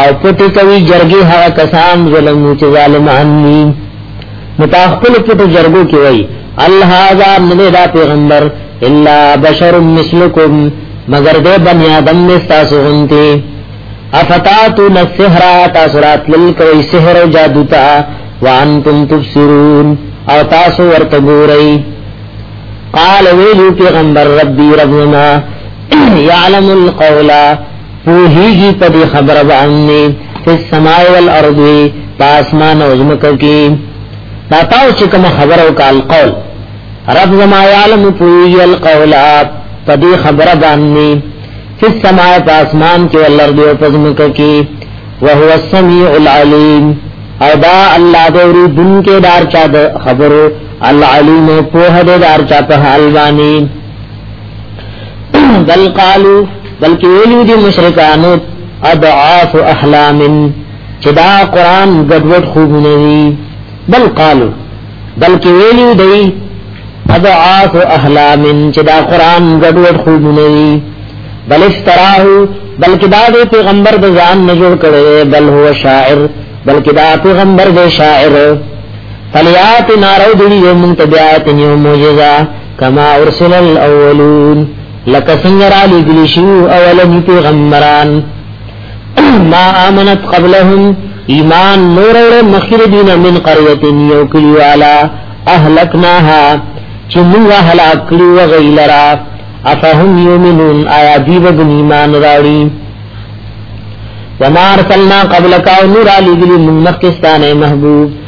او پټی کوي جرګي هغه کسان ظلم چې ظالمان دي متاخل پټو جرګو کې وای الله ذا من دا پیغمبر الا بشر مثلکم مگر دې بنی آدم نه تاسو غنتي افتاتو نسحر تاسو راتل کوي سحر او جادو تا وانتم تبصرون او تاسو ورته ګورئ قال ویلو پیغمبر ربی ربنا یعلم القولا پوهیږي په دې خبره باندې چې سماع والارض پاسمان او زمکه کې دا تاسو چې کوم خبره وکال قول رب زما یعلم پوهیږي القول په دې خبره باندې چې سماع پاسمان کې والارض او پزمکه کې وهو السميع العليم او دا الله دوري دن کې دار چا خبرو العليم په هده دار چا په حال باندې بل قالو بلکې ویلو دي مشرکانو اضعاف احلام چې دا قران ګډوډ خوبونه دي بل قالو بلکې ویلو دي اضعاف احلام چې دا قران ګډوډ خوبونه دي بل استراه بلکې دا د پیغمبر د ځان نه جوړ کړي بل هو شاعر بلکې دا پیغمبر د شاعر فلیات نارو دلی یو منتبیات نیو موجزا کما ارسل الاولون لکه څنګه را لګل شو اولنی پیغمبران ما امنت قبلهم ایمان نور مخیر دین من قريه یو کلی والا اهلکناها چې موږ هلاک کړو غیلرا افهم یومنون آیا دی و ایمان راړي وما ارسلنا قبلک او نور علی ذل من مخکستانه محبوب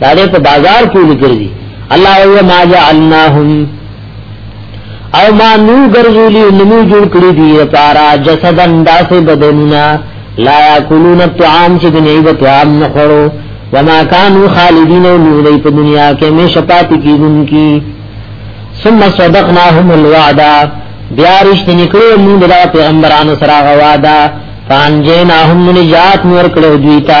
دا دې په بازار کې لیکل دي الله او ما جعلناهم او ما نو ګرځولي نو جوړ کړی دی لپاره جسدن داسې بدنونه لا یاکلون الطعام چې دنیا به طعام نه خورو وما كانوا خالدين نو په دنیا کې مې شپات کیږي ثم صدقناهم الوعد بیا رښتینی کړو موږ د پیغمبرانو سره غواده فانجیناهم نجات نور کړو دوی ته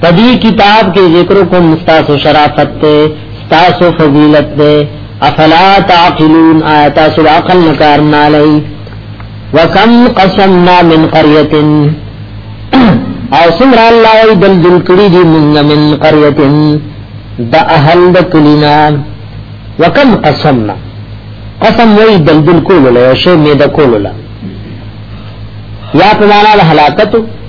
پدی کتاب کې ذکر کوم تاسو شرافت ته تاسو فضیلت ده افلا تعقلون آیات سو عقل نکار نالی وکم قسمنا من قريه او سمر الله دل دل کړي دي من من قريه د اهل د کلینا وکم قسمنا قسم وی دل دل کول له شی می د کول له یا په معنا د هلاکتو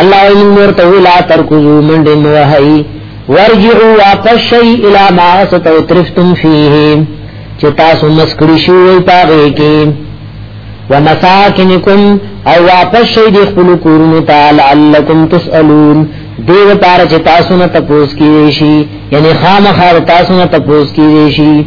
الله وی من ورته ولا ترکزو من دې نو هي ورجعوا واپس شي الى ما ستو ترفتم فيه چې تاسو مسکړی شوی پاره کې ومساکنکم او واپس شي دې خپل کورونو ته لعلکم تسالون دیو پار چې تاسو نه تپوس کیږي شي یعنی خامخا تاسو نه تپوس کیږي شي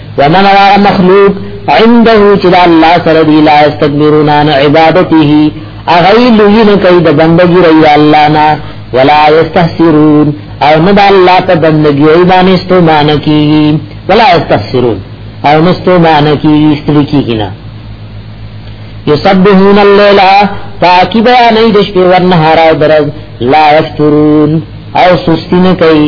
ومن هغه مخلوق عنده چې د الله سره دی لا استكبرون عن عبادته اغی لوی نه کوي د بندګي رہی الله نه ولا یستحسرون او نه د الله په بندګي رہی باندې ستومان کوي ولا یستحسرون او نه ستومان کوي استری کیږي نه یسبحون الليل پاکی بیان د شپې ورنهار او درځ لا یفترون او سستی نه کوي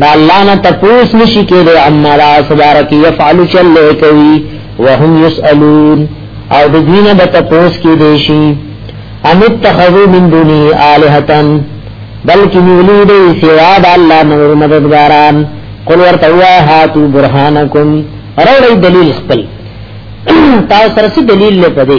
دا الله نه تپوس نشي کېدو اما را سبارک يفعل چل کوي وهم يسالون او د دوی نه تپوس کې دي شي ام اتخذوا من دونه الهه بلکې نیولې دي سوا د الله نور مددګاران قل ورته وا هاتو برهانکم راوړی دلیل خپل تاسو سره دلیل لپاره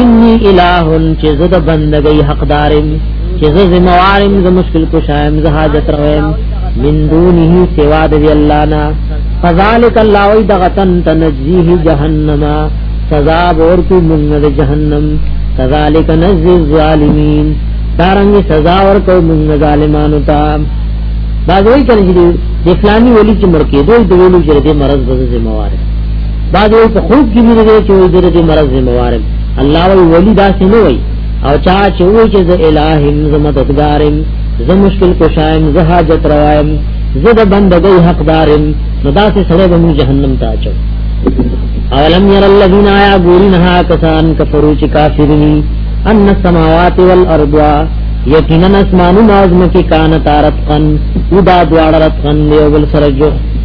انی الہ چې زه د بندګۍ حقدارم چې زه زموارم زه مشکل کشایم زه حاجت رویم من دونه سوا د الله نه فذلک الله وی دغتن تنجیه جهنم سزا ورکو من د جهنم کذالک نجز الظالمین دارنګ سزا ورکو من ظالمانو ته دا دوی کړي چې د اسلامي ولی چې مرکه دوی د ویلو چې د مرض د زموارم بعد یې په خوب کې لري دی چې د دې مرض ذمہ وار الله وی ولی دا سینه وی او چا چې وی چې زه الہ زه مددگار زه مشکل کشایم زه حاجت روایم زه د بندګۍ حقدار نو دا سه سره به جهنم ته اچو اولم ير الذين آیا ګورین ها کسان کفرو چې کافرنی ان السماوات والارض یقینا اسمانو نازم کی کان تارتقن ودا دوار رتقن یو بل سره جو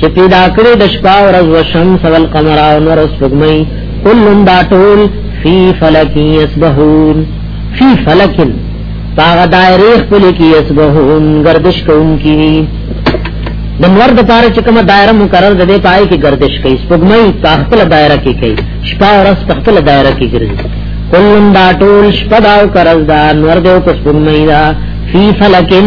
چې پیدا کړی د شپه او ورځ او شمس او القمر او نور او سپوږمۍ کلن دا ټول فی فلک یسبحون فی فلک باغ دایره خپل کې یسبحون گردش کوونکی د نور د پاره چې کومه دایره مقرر ده د پای کې گردش کوي سپوږمۍ په خپل دایره کې کوي شپه او ورځ په خپل دایره کې ګرځي کلن دا ټول شپه دا او کرز دا نور دې او سپوږمۍ دا فی فلکن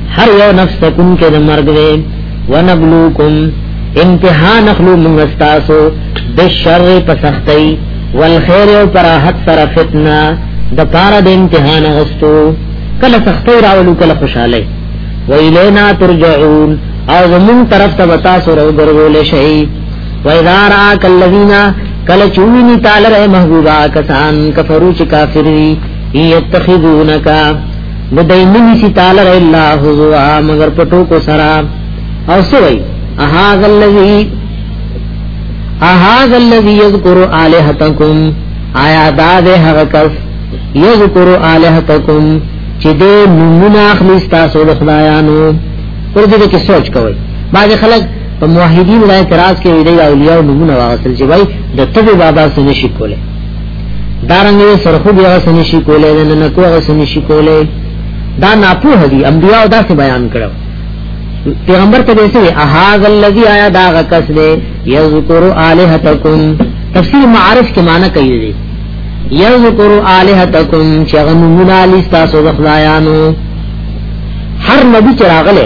هر یو نفس تکون کې د مرګ دی ونبلوکم امتحان اخلو موږ تاسو د شر په سختۍ والخير او پراحت سره فتنه د پاره د امتحان غستو کله سختۍ راولو کله خوشاله ویلینا ترجعون او زمون طرف ته تاسو راوګرول شي وإذا راك الذين کله چوینی تعالی محبوبا کسان کفرو چې کافر وي یتخذونک نو دای منی سی تعالی الا هو مگر پټو کو سرا او سوئی اهاذ الذی اهاذ الذی یذکر الہتکم آیا دا ده هغه کس یذکر الہتکم چې دې نمونه اخلي تاسو د خدایانو پر دې کې سوچ کوئ بعض خلک په موحدین له اعتراض کې دی اولیاء نمونه واغسل چې وای د تبه بابا سره شي کوله دارنګ یې سرخو بیا سن شي کولای نه نه کوه سن شي کولای دا ناپوه دي انبیاء دا څه بیان کړو پیغمبر ته دې سي احاذ الذی آیا دا غکس دې یذکر الہتکم تفسیر معارف کې معنی کوي دې یذکر الہتکم چې غنمون علی تاسو د خدایانو هر نبی چې راغله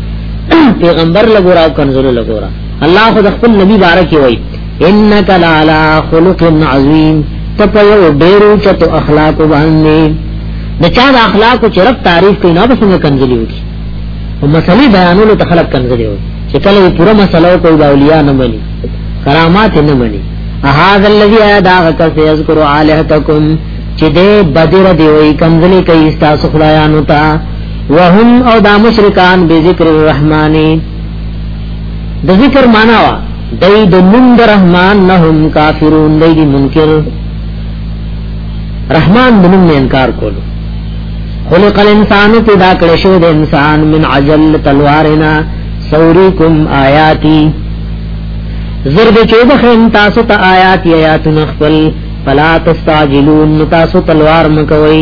پیغمبر لګورا او کنزلو لګورا الله خو د خپل نبی بارک وي انک لالا خلق عظیم ته په یو ډیرو چتو اخلاق باندې د چا د اخلاق چې رب تعریف کوي نه بسنګ کنځلی وي او مسلې بیانولو ته خلق کنځلی وي چې کله پوره مسله کوي د اولیاء نه مني کرامات نه مني هاذا الذي اداغ کس یذکر الہتکم چې دې بدر دی وي کنځلی کوي تاسو خدایانو ته وهم او دا مشرکان به ذکر الرحمن د ذکر معنا وا دای د نوم د رحمان نه هم کافرون دی دی منکر رحمان د نوم نه انکار کولو خلق الانسان پیدا کړی شو د انسان من عجل تلوارنا سوریکم آیاتی زرد چوب خیم تاسو تا آیاتی آیاتون اخفل فلا تستاجلون تاسو تلوار مکوئی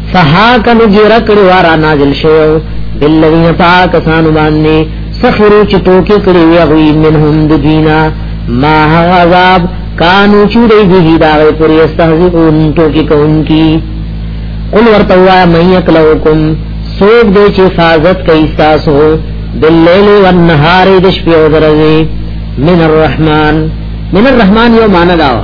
فحاک نجیر کړی وارا نازل شیو بالذین پاکسان باندې سخرو چې ټوکی کړی وی غوی منهم د دینا ما عذاب کانو چې دی به دا غی پر استهزئون ټوکی کوونکی قل ورتوا من یکلوکم سوق دې چې حفاظت کوي تاسو باللیل والنهار د شپې او ورځې من الرحمن من الرحمن یو معنا داوا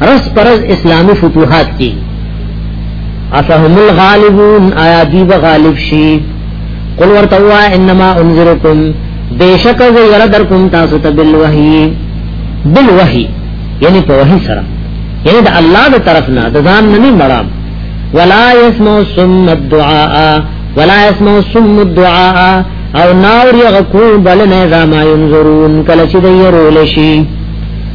رس پرز اسلامی فتوحات کی افهم الغالبون آیا دیب غالب شی قل ورتوا انما انذرکم بیشک زیر درکم تاسو ته بالوحی بالوحی یعنی په وحی سره یعنی د الله د طرف نه د ځان نه مرام ولا يسمع سم الدعاء ولا يسمع سم الدعاء او ناور یغکو بلنه دا ما ينظرون کله چې دی رول شي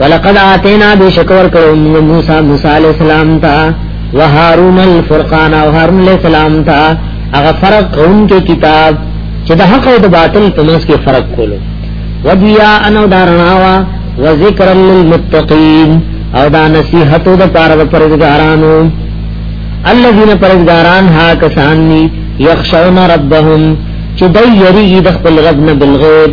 ولقد آتینا بشکور کړو موږ موسی موسی علی السلام ته وهارون الفرقان او هارون علی السلام ته هغه فرق کون کې کتاب چې د حق او د باطل په منځ کې فرق کولو ودیا انو دارناوا وذکر للمتقین او دا نصیحت د پاره د پرزګارانو الذين پرزګاران ها کسان یخشون ربهم چې دوی یریږي د خپل رب نه بالغیب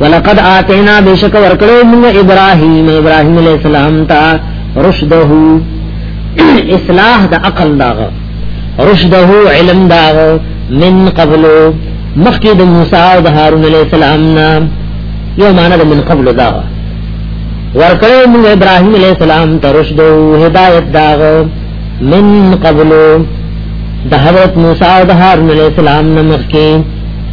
ولقد آتینا بشک ورکړو موږ ابراهیم ابراهیم علیہ السلام ته رشده اصلاح د عقل داغه رشده علم داغه من قبل مخکې د موسی او د هارون علیہ السلام نه یو معنا د من قبل داغه ورکړو موږ ابراهیم علیہ السلام ته رشده هدایت داغه من قبل د حضرت موسی او د هارون علیہ السلام نه مخکې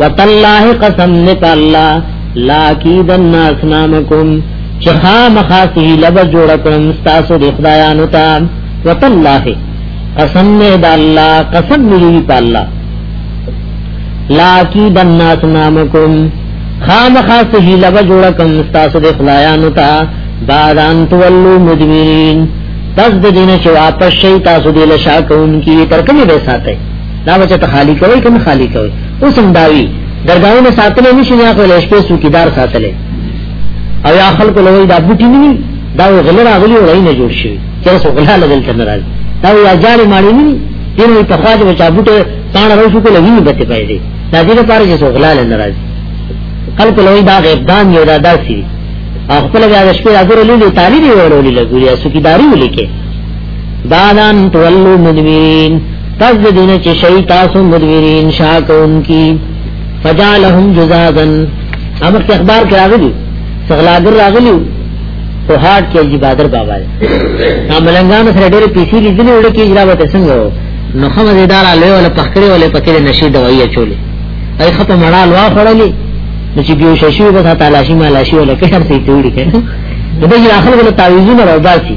وتالله قسم لك الله لا کید الناس نامکم چې خامخا سهی لب جوړ کړم تاسو د خدایانو ته وتالله قسم نه د الله قسم لري په الله لا کید الناس نامکم خامخا سهی لب جوړ کړم تاسو د خدایانو ته باران تولو مدبرین پس د دینه چې واپس شي تاسو دې لشا کوونکی تر کومه به ساتي دا بچا ته خالی کوي کنه خالی کوي اوس هم داوی درګاونه ساتلې نشي نه خو له شپې سوکیدار ساتلې او یا خلکو له دا بوټی نه دا غل راغلی وای نه جوړ شي چې څو غلا لګل تر راځي دا یا جاري ماړی نه دین وي په خواجه بچا بوټه پان راوشو کله ویني بته پای دی دا دې لپاره چې څو غلا نه راځي خلکو له دا غیب دان یو دا داسي خپل بیا د شپې اګور لیدل تعالی دی ورولې لګوري سوکیداری ولیکه دادان تولو مدوین پس د دینه چې شي تاسو مدبرین شاکون کی فجعلهم جزازا امر کې اخبار کې راغلي سغلاګر راغلي په هاټ کې جی بادر بابا دی املنګان سره ډېر پیسې لیدلې وړ کې اجرا وته څنګه نو خمه ادار له ولا پخکري ولا پکې نشي دوايي چولې اي خپه مړال وا خړلې نو چې بيو ششي به تلاشي مالاشي ولا کشر سي تیوړي کړي نو به یې اخر ولا تعویذونه راوباسي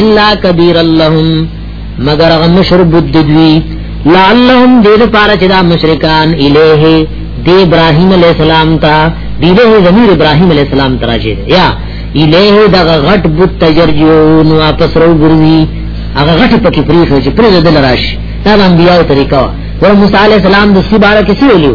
الا کبیر اللهم مگر غ مشر بود دوی لعلهم دیر پارا چدا مشرکان الیه دی ابراهیم علیہ السلام تا دیره ضمیر ابراهیم علیہ السلام تراجی یا الیه دغ غټ بود تجرجون واپس رو گروی هغه غټ پکې پریخو چې پرې دل راشي دا انبیاء طریقہ ور موسی علیہ السلام د سبارہ کې څه ویلو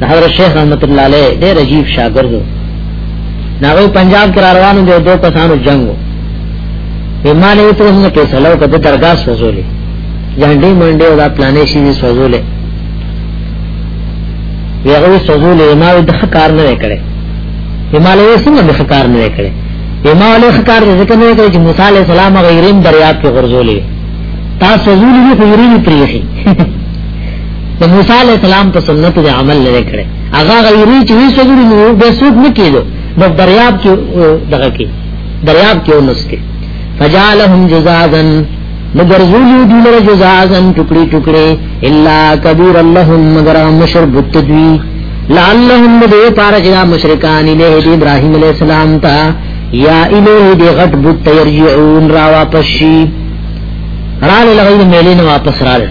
د حضرت شیخ رحمت الله علیه ډېر عجیب شاګرد و ناغه پنجاب کې روانو دي دوه کسانو جنگ و ایمانه یې ترې نه فیصله وکړه د درګاه سوزولې جانډي منډي او دا پلانې شي سوزولې یغوی سوزولې ما د کار نه کړې ایمانه یې څنګه د کار نه کړې ایمانه یې کار دې ځکه نه کړې چې موسی علی السلام غیرین دریاب کې غرزولې تاسو زولې دې غیرین پریخي د موسی علی السلام په سنت د عمل لري کړي هغه غویری چې وی سګړي نو به سود نه کېدو نو دریاب کې دغه کې دریاب کې ونس کې فجالهم جزازا مگرزولی دیلر جزازا ټکړي ټکړي الا کبیر اللهم مگر مشر بتدوی لعلهم دې پار چې مشرکان له ابراهیم علی السلام ته یا الیه دې غټ بت یرجعون را واپس شي را له غیر ملین واپس راځي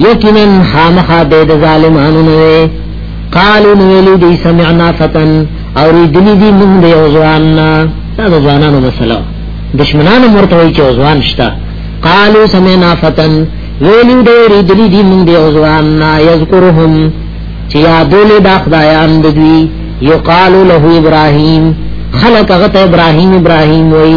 یقینا خامخا به د ظالمانو نه قالو نویلی دی سمعنا فتن او ریدلی دی مونږ دی او ځوان نه دا د ځوانانو مسله دشمنانو مرته وی چې ځوان شته قالو سمعنا فتن ویلی دی ریدلی دی مونږ دی او ځوان نه یذکرهم چې یادول دا خدایان د دوی یقال له ابراهیم خلق غت ابراهیم ابراهیم وی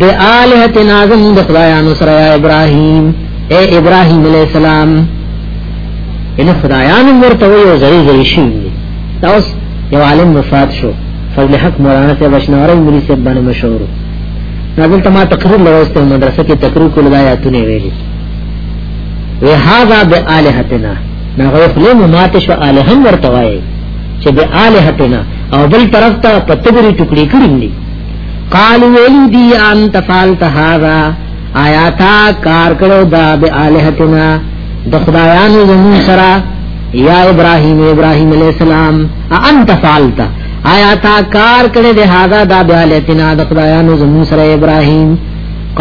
د الہت نازم د خدایانو سره یا ابراهیم اے ابراهیم علیہ السلام ان خدایانو ورته یو زری زری شي تاوس یو عالم وفات شو فضل حق مولانا سے بشنوری مری سے باندې مشهور نازل تما تقریر لوسته مدرسه کې تقریر کول دا یاتونه ویلي وی هاذا بالہتنا نا غفله مات شو الہم ورته وای چې بالہتنا او بل طرف ته پتګری ټکړي کړی قال ویلی دی انت فالت هذا آیا تا کار کړو دا به الہتنا د خدایانو زمون سره یا ابراهیم ابراهیم علیہ السلام انت فالت آیا تا کار کړی د هاذا دا به الہتنا د خدایانو زمون سره ابراهیم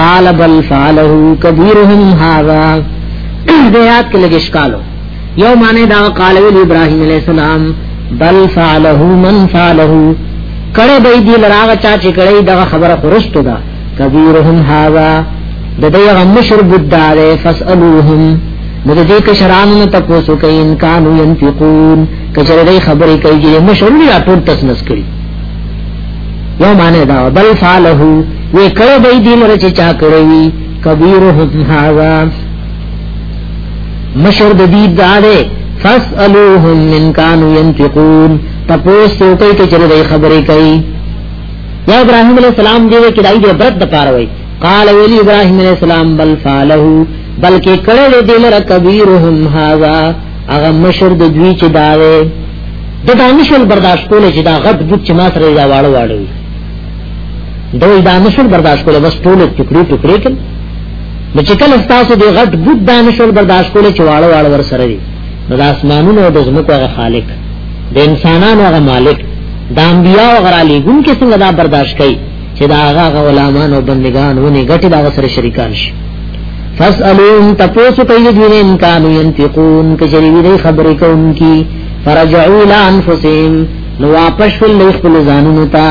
قال بل فعله كبيرهم هذا دیات کې لګښکالو یو معنی دا قال ویل ابراهیم علیہ السلام بل فعله من فعله کړه به دی لراغ چا چې کړه دا خبره خرست ده کبیرهم هاوا د دې غ مشر بدار فسالوهم د دې ک شرانو ته پوسو کوي ان کانو ينفقون کچره دې خبرې کوي چې مشر نه راټول تسنس کړي یو معنی دا بل فعله وی کړه به دی لره چې چا کړی کبیرهم هاوا مشر د دې داله فاسالوهم من كانوا ينفقون تپوس یو کوي چې چیرې دای خبرې کوي یا ابراهيم عليه السلام دې کې دای دې برت د پاره وای قال ویلی ابراهيم عليه السلام بل فعله بلکې کړه دې لره کبیرهم هاذا هغه مشر د دوی چې داوي د دانشل برداشت کول چې دا غټ بوت چې ما سره دا واړو واړو دوی دا نشول برداشت کوله بس ټول ټکړي ټکړي کړ نو چې کله تاسو د غټ بود دا نشول برداشت کوله چې واړه واړه ور سره دي نو د اسمانونو او د زمکو هغه خالق د انسانانو هغه مالک د انبیاء او غرالی ګون کې څنګه دا برداشت کوي چې دا هغه غلامان او بندگان ونه غټي دا سره شریکان شي فاسالون تپوسو کوي دین ان کانو ينتقون کجری دې خبرې کوونکی فرجعوا الى انفسهم نو واپس شول له خپل ځانونو ته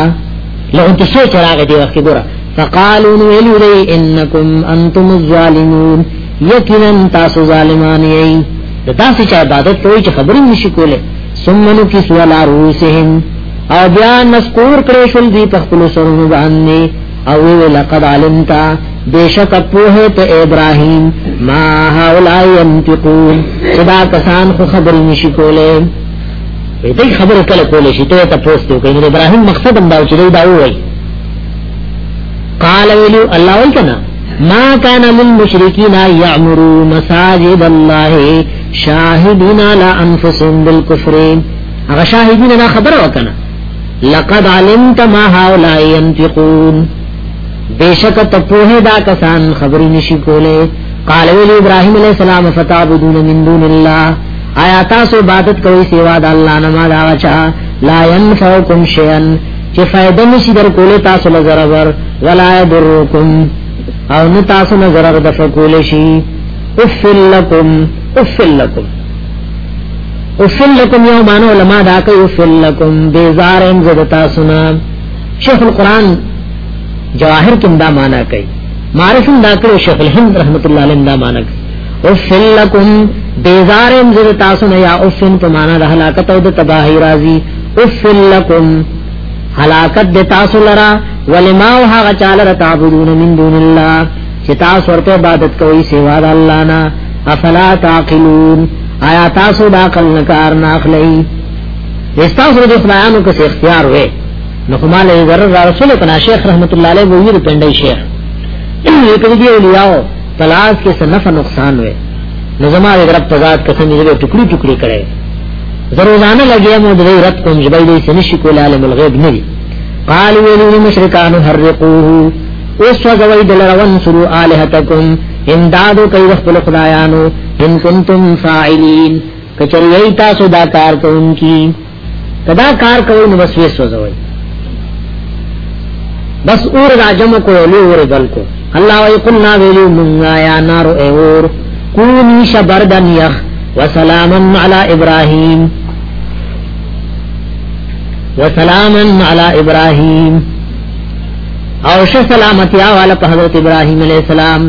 له انت شو چې راغی دی وخت ګوره فقالو نو ویلو دی انکم انتم الظالمون یقینا تاسو ظالمان یی د تاسو چې عبادت کوي چې خبرې نشي کوله ثم نو کی سوالا روسهم او بیا نسکور کړې شول دی په خپل سرونو باندې او وی لقد علمتا بیشک پوه ته ابراهیم ما هؤلاء ينتقون صدا کسان خو خبرې نشي کوله دې خبره کله کولې شي ته ته پوسټ وکړې نو ابراهيم مقصد هم دا چې دا وایي قال ویلو الله وی کنا ما كان للمشركين يعمروا مساجد الله شاهدين على انفسهم بالكفر هغه شاهدين نه خبر وکنه لقد علمت ما هؤلاء ينفقون بیشک ته په دا کسان خبرې نشي کوله قال ویلو ابراهيم عليه السلام فتعبدون من دون الله آیا تاسو عبادت کوئ سوا د الله نه ما دا چا لا ينفعكم شيئا چې فائدہ نشي در کولې تاسو له ضرر ولا يضركم او نه تاسو نه ضرر د فقول شي افل لكم افل لكم افل لكم يوم ان علماء دا کوي افل لكم بیزار ان زد تاسو نه شیخ القران جواهر کوم دا معنا کوي معرفت دا کړو شیخ الهند رحمت الله علیه دا معنا کوي اوفن لکم بیزارم زد تاسو نه یا اوفن په معنا د هلاکت او د تباہی راضی اوفن لکم هلاکت د تاسو لرا ولما او هغه چاله تعبدون من دون الله چې تاسو ورته عبادت کوئ سوا د الله نه افلا تعقلون آیا تاسو دا کل نکار ناخلئ استاسو د خدایانو کې اختیار وې نو کومه له ضرر رسول کنا شیخ رحمت الله علیه ویل پندای شیخ یو کړي دی اولیاء پلاس کې څه نفع نقصان وي نو زما د رب په ذات قسم دې ټکړي ټکړي کړي ضرورانه لګي مو دې رب کوم جبې دې سنشي کول عالم الغیب نه دي قال ویلی مشرکان حرقوه اوس وګوي دلروان سرو الہتکم امدادو کوي خپل خدایانو ان کنتم فاعلین کچریای تاسو دا کار کوونکی کدا کار کوي نو بس وېسو زوي بس اور را جمع کو لو اور بل کو الله وی قلنا ویلو مونږه یا نار اور کونی شبردن یخ وسلاما علی ابراهیم وسلاما علی ابراهیم او ش سلامتی والا په حضرت ابراهیم علیہ السلام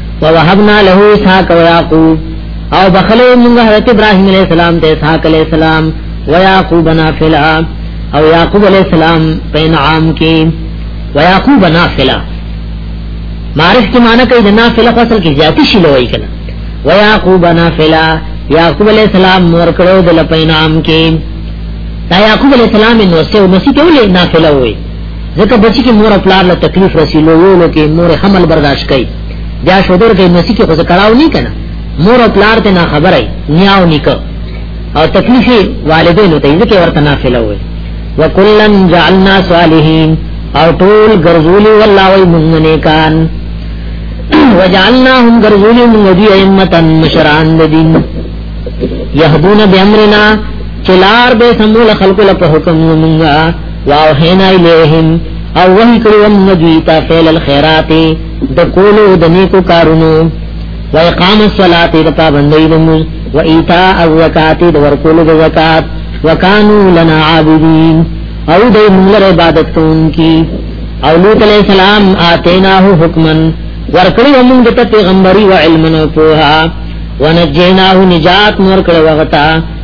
ووهبنا له اسحاق و یعقوب او بخلو موږ حضرت ابراهیم علیہ السلام ته اسحاق علیہ السلام و یعقوب نافلا او یعقوب علیہ السلام په انعام کې و یعقوب نافلا معرف کې معنی کوي د نافلا فصل کې زیاتی شي لوي کنه و یعقوب نافلا یعقوب علیہ السلام مور کړو د لپینام کې دا یعقوب علیہ السلام نو سه مسیح ته ولې نافله وي ځکه بچی کې مور پلار له تکلیف رسیلو یو نو کې مور حمل برداشت کوي بیا شودر کې نسی کې خو کړهو نه کنه مور او پلار ته نه خبره نیاو نیکه او تکلیف والدین ته یې کې ورته نافله وي وکلن جعلنا صالحین او ټول ګرځولي والله وي مونږ نه کان وجعلناهم ګرځولي مونږ دي ائمتن مشران دین يهدون بأمرنا چلار به سمول خلق له حکم مونږه واوحینا الیہم او وحی کړو مدوی تا فعل الخيرات د کولو د نیکو کارونو و اقام الصلاة د پابندۍ د موز و ایتاء الزکات د ورکولو د زکات وکانو لنا عابدین او د موږ عبادت کوونکی او لوط علیہ السلام آتیناه حکما ورکړی موږ د پیغمبري او علم او پوها ونجیناه نجات نور کړو وغتا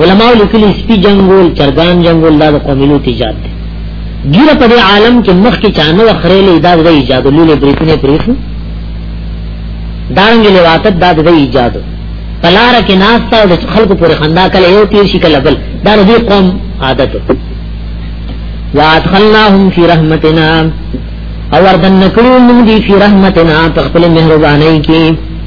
علماء لیکلی سپی جنگول چرګان جنگول دا د قوملو تجارت دی ګیره په عالم کې مخ کې چانه وخرېلې دا د ایجاد لولې بریتونه پریښو دارنګ لواطت دا د ایجاد پلار کې ناستا او خلکو پر خندا کله یو تیر شي کله بل دا د قوم عادت وادخلناهم فی رحمتنا او وردن نکړو موږ دی فی رحمتنا تخپل مهرباني کې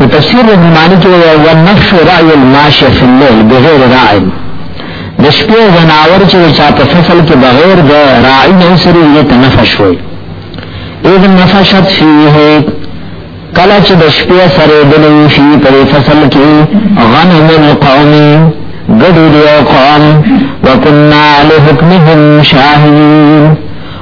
نو تفسیر د معنی کې وایي او نفس رعی الماشی فی الليل بغیر راعی د شپې زناور چې چا په فصل کې بغیر د راعی نه سره یې تنفش وي اذ نفشت فيه کله چې د شپې سره د لوي شي په فصل کې غنم القوم غدو دی قوم وکنا له حکمهم شاهدین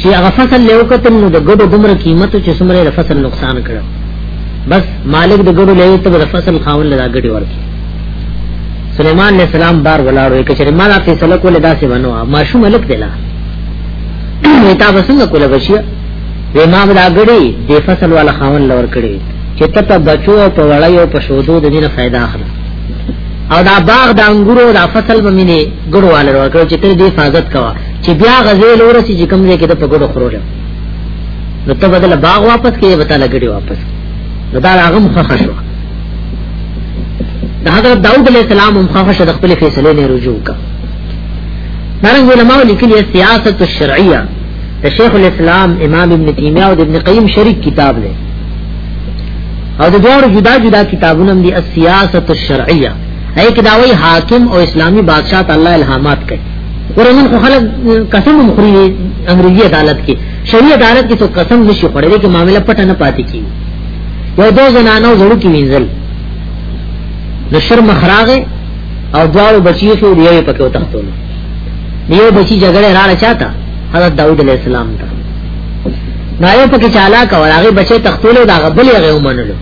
چې هغه فصل له وکتل نو د ګډو دومره قیمتو چې څومره د فصل نقصان کړو بس مالک د ګډو له ته د فصل خاون له ګډي ورکی سليمان عليه السلام بار ولاړو کې چې ما لا فیصله کوله داسې ونو ما شو ملک دلا تا وسنګ کوله بشیا و ما دا ګډي د فصل والا خاون لور کړی چې ته په بچو او په وړای او په شودو د دینه फायदा اخلي او دا باغ د انګورو د فصل به مینه ګډواله ورکړي چې ته دې حفاظت کوه چې بیا غزل ورسې چې کوم ځای کې د پګړو خورول نو ته بدل باغ واپس کې به تعالی ګډي واپس نو دا هغه مخه خشو د حضرت داوود علیه السلام هم خفه شو د خپل فیصله نه رجوع کا نارنګ علماء لیکلي سیاست الشرعیه د شیخ الاسلام امام ابن تیمیه او د ابن قیم شریک کتاب دی او د دوه جدا جدا کتابونه هم دي السیاست الشرعیه اې کداوی حاکم او اسلامی بادشاہ تعالی الهامات کوي ګوره نن خو خلک قسم هم خوري انګریزي عدالت کې شریع عدالت کې څوک قسم نشي خوړلی کې معامله پټه نه پاتې کیږي یو دو زنانو زړو کې وینځل د شر مخراغه او دواړو بچی خو دی یو پکې وتختول دیو بچی جګړه راړه چاته حضرت داوود علیه السلام ته دا یو پکې چالا کول هغه بچی تختول دا غبل یې غو منلو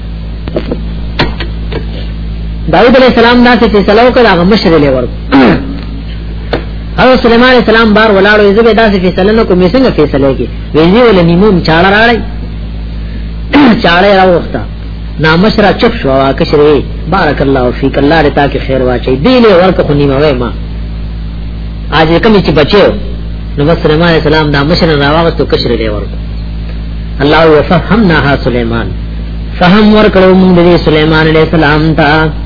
داوود علیه السلام دا چې سلام کړه هغه مشر لې ورکړ او سليمان عليه السلام بار ولاړو زه به داسې فیصله نه کوم څنګه فیصله کی ویلی ول نیموم چاړه راړی چاړه راوخته نامشرا چپ شو واکشری بارک الله فیک الله دې تاکي خیر واچي دی له ورکه خو نیمه وای ما اج کوم چې بچو نو بس سليمان عليه السلام دا مشر راوغتو کشری له ورکه الله وفهمناها سليمان فهم ورکړو موږ دې سليمان عليه السلام ته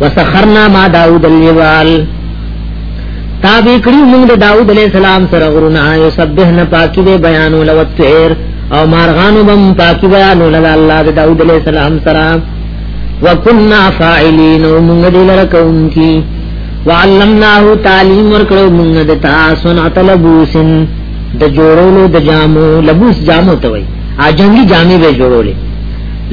وسخرنا ما داود الجبال تابع کړی موږ د داوود علیه السلام سره غرونه یو سبحن پاکی به بیان ول وتیر او مارغانو بم پاکی بیان ول الله د داوود علیه السلام سره وکنا فاعلین موږ دې لره کوونکی وعلمناه تعلیم ورکړو موږ د تاسو نه طلبوسن د جوړولو د جامو لبوس جامو ته وای اجنګي جامې به جوړولې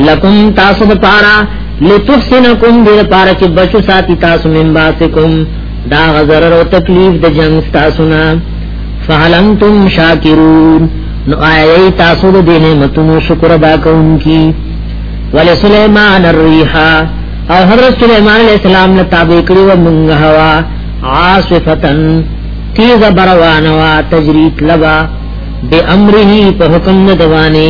لکم تاسو د پارا لتحسنکم دیر پارا چې بچو ساتي تاسو من باسکم دا غزرر او تکلیف د جنگ تاسو نه فعلنتم شاکرون نو آیای تاسو د دې نعمتونو شکر ادا کوونکی ولسلیمان الريحا او حضرت سلیمان علیہ السلام له تابع کړی و مونږ هوا عاصفتن تیز بروانوا تجریت لبا بے امره په حکم دوانه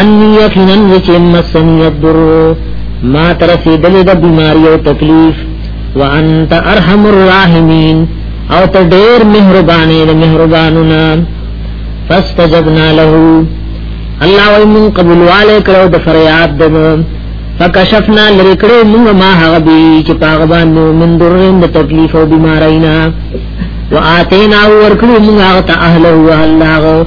انی یقینا چې مسنی الدر ما ترسی دل د بیماری او تکلیف وانت ارحم الراحمین او ته ډیر مهربانه د مهربانونا فاستجبنا له الله وای من قبول والے کړو د فریاد دمو فکشفنا لرکړو موږ ما هغه بي چې پاغه باندې من درن د تکلیف او بیمارینا وآتینا ورکړو موږ هغه ته اهله او الله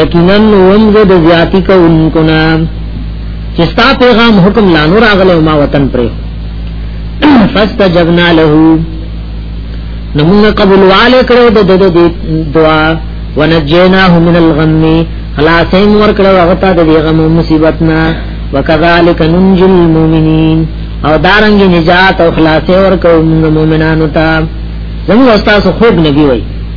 یقینا ومز د زیاتی کو انکو نا چې ستا پیغام حکم لانو راغله ما وطن پر فاستجبنا له نمون قبول والے کړو د د دعا ونجیناه من الغم خلاصین ور کړو هغه ته د غم مصیبت نا وکذالک ننجی المؤمنین او دارنګ نجات او خلاصې ورکو موږ مؤمنانو ته زموږ استاد خوب نبی وای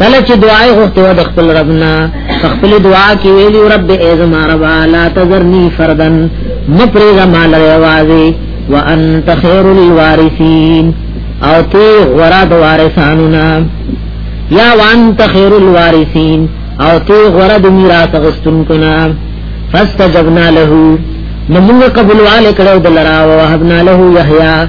کله چې دعای غوښته و د خپل ربنا خپل دعا کې ویلی رب ازم رب لا تذرنی فردن مپری زما لري اوازي وانت خير الوارثين او تی غرا د وارثانو نا یا وانت خير الوارثين او تی غرا د میراث غستونکو نا فاستجبنا له نمونږ قبول والے کړو دلرا او وهبنا له يحيى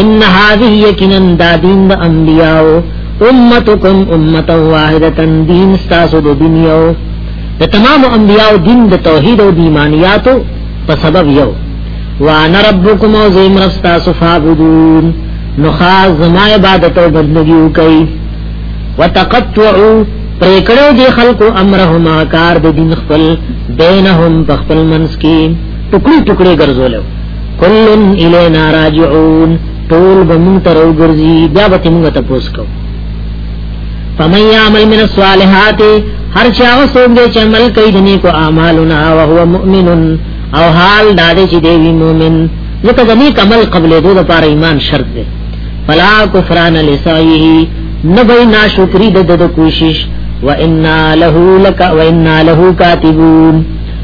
ان هذه یقینا دا دین د انبیاء امتکم امتا واحدتا دین ستاسو د دنیاو د تمام انبیاء دین د توحید او د ایمانیاتو په سبب یو وانا ربکم او زیم رب ستاسو فابدون نو خاص زما عبادت او بندگی وکي وتقطعوا پریکړو دی خلکو امرهما کار د دین خپل بینهم په خپل منس کې ټکړي ټکړي ګرځولو کلن الینا راجعون ټول به مونږ ته راوګرځي بیا به مونږ ته پوس کو فمن یعمل من الصالحات هر چا وسوګ دې چې عمل کوي د نیکو اعمالنا او هو مؤمن او حال دا دې چې دی مؤمن ځکه د نیک عمل قبلې دوه لپاره ایمان شرط دی فلا کفران لسعیه نبی ناشکری د د کوشش و انا له لک و انا له کاتبون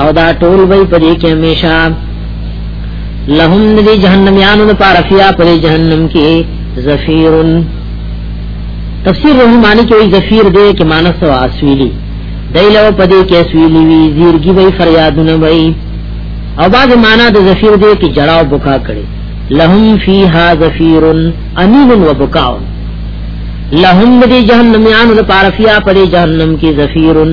او دا ټول وی په دې کې همیشه لهم ندی جهنم یانو د پاره فیا په جهنم کې زفیرن تفسیر روح معنی کې وی زفیر دې کې معنی سو اسویلی دایلو په دې کې اسویلی وی زیرګی وی فریادونه وی او بعد معنی د زفیر دې کې جړاو بوکا کړي لهم فیها زفیرن انین و بکاو لهم ندی جهنم یانو د پاره فیا په جهنم کې زفیرن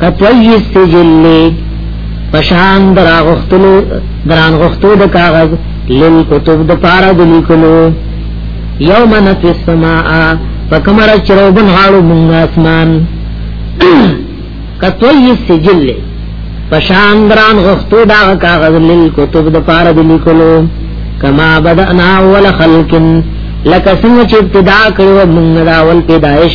کتوی سجل پشان دراغختلو درانغختو د کاغذ لیل کتب د پارا د لیکلو یوم نفی السماعا فکمر چروبن غاړو مونږ اسمان کتوی سجل پشان دران غختو دا کاغذ لیل کتب د پارا د لیکلو کما بدأنا اول خلق لکه څنګه چې ابتدا کړو مونږ دا اول پیدائش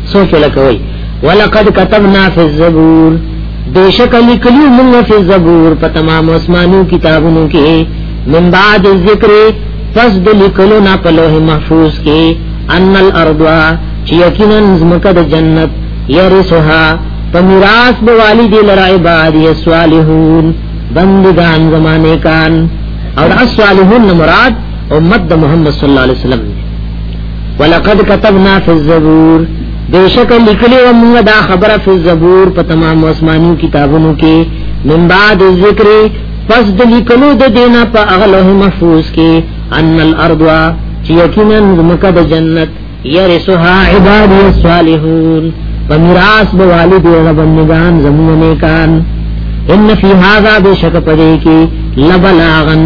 سوچ لکوي ولقد كتبنا في الزبور بشک لکلو موږ في الزبور په تمام اسمانو کتابونو کې من بعد الذکر پس د لکلو نه په لوح محفوظ کې ان الارض چې یقینا زمکه د جنت يرثها په میراث به والد لرا عباد الصالحون بندگان زمانه کان او الصالحون مراد امت محمد صلی الله علیه وسلم ولقد كتبنا في الزبور بیشک لکلی و موږ دا خبره په زبور په تمام آسماني کتابونو کې من بعد ذکر پس د لیکلو د دینه په اغله محفوظ کې ان الارض چې یقینا زمکه د جنت یرسها عباد الصالحون په میراث به والد او بندگان زمونه کان ان فی هذا بشک پدې کې لبلاغن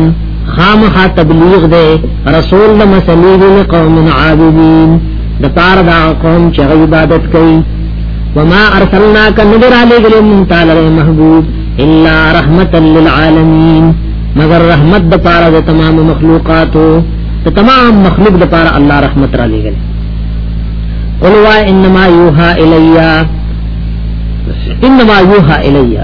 خامخا تبلیغ دے رسول دا مسئلی دی لقوم عابدین دا پار دا قوم چغ عبادت کئی وما ارسلناک ندر علی گلی منتال رے محبوب الا رحمتا للعالمین مگر رحمت دا پار دا تمام مخلوقاتو دا تمام مخلوق دا پار اللہ رحمت را لے گلی قلوا انما یوحا الیا انما یوحا الیا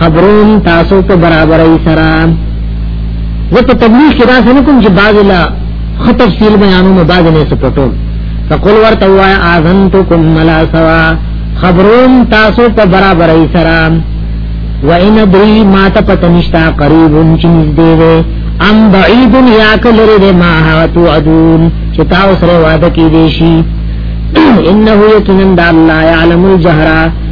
خبرون تاسو په برابرۍ سره زه په تبلیغ کې راځم کوم چې باز لا خط تفصیل بیانونه باز نه سپټو فقل ورته وای اذنتکم ملا سوا خبرون تاسو په برابرۍ سره وان دری ما ته پتنشتا قریبون چې نږدې وي ام بعید یا کلری دې ما هاتو ادون چې تاسو سره وعده کې دي شي انه یقینا الله یعلم الجهرا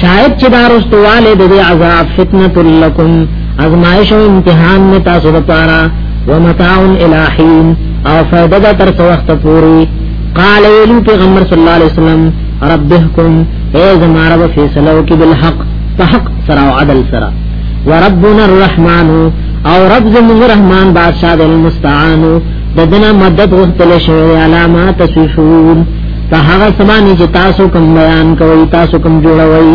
شاید چې دا رستواله د عذاب فتنه لکم ازمائش او امتحان می تاسو لپاره ومتاع الہین او فائدہ دا تر څو وخت پوری قال ویلو پیغمبر صلی الله علیه وسلم ربکم اے زما رب فیصلو کی بالحق فحق سرا و عدل سرا وربنا الرحمن او رب زمون رحمان بادشاہ المستعان ددنا مدد غختل شوی علامات تشوفون په هغه سبانه چې تاسو کوم بیان کوي تاسو کوم جوړوي